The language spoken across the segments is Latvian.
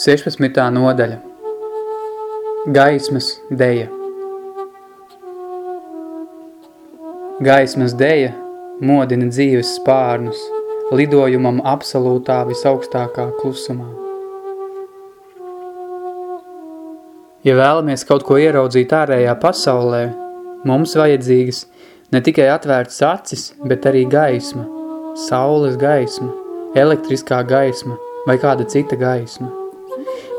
16. nodaļa Gaismas deja Gaismas deja modina dzīves spārnus, lidojumam absolūtā visaugstākā klusumā. Ja vēlamies kaut ko ieraudzīt ārējā pasaulē, mums vajadzīgas ne tikai atvērtas acis, bet arī gaisma, saules gaisma, elektriskā gaisma vai kāda cita gaisma.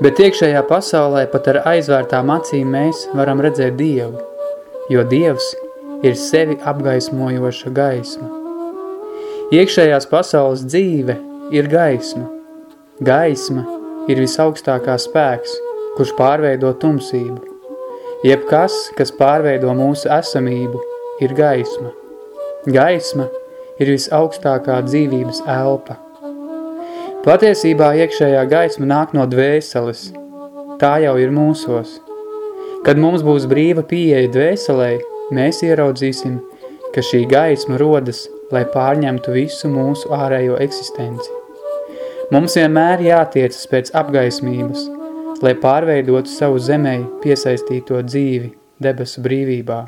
Bet iekšējā pasaulē pat ar aizvērtām acīm mēs varam redzēt Dievu, jo Dievs ir sevi apgaismojoša gaisma. Iekšējās pasaules dzīve ir gaisma. Gaisma ir visaugstākā spēks, kurš pārveido tumsību. Jebkas, kas pārveido mūsu esamību, ir gaisma. Gaisma ir visaugstākā dzīvības elpa. Patiesībā iekšējā gaisma nāk no dvēseles. Tā jau ir mūsos. Kad mums būs brīva pieeja dvēselē, mēs ieraudzīsim, ka šī gaisma rodas, lai pārņemtu visu mūsu ārējo eksistenci. Mums vienmēr jātiecas pēc apgaismības, lai pārveidotu savu zemē piesaistīto dzīvi debesu brīvībā.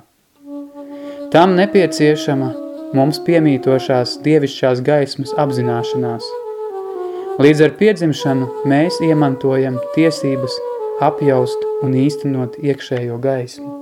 Tam nepieciešama mums piemītošās dievišķās gaismas apzināšanās – Līdz ar piedzimšanu mēs iemantojam tiesības apjaust un īstenot iekšējo gaismu.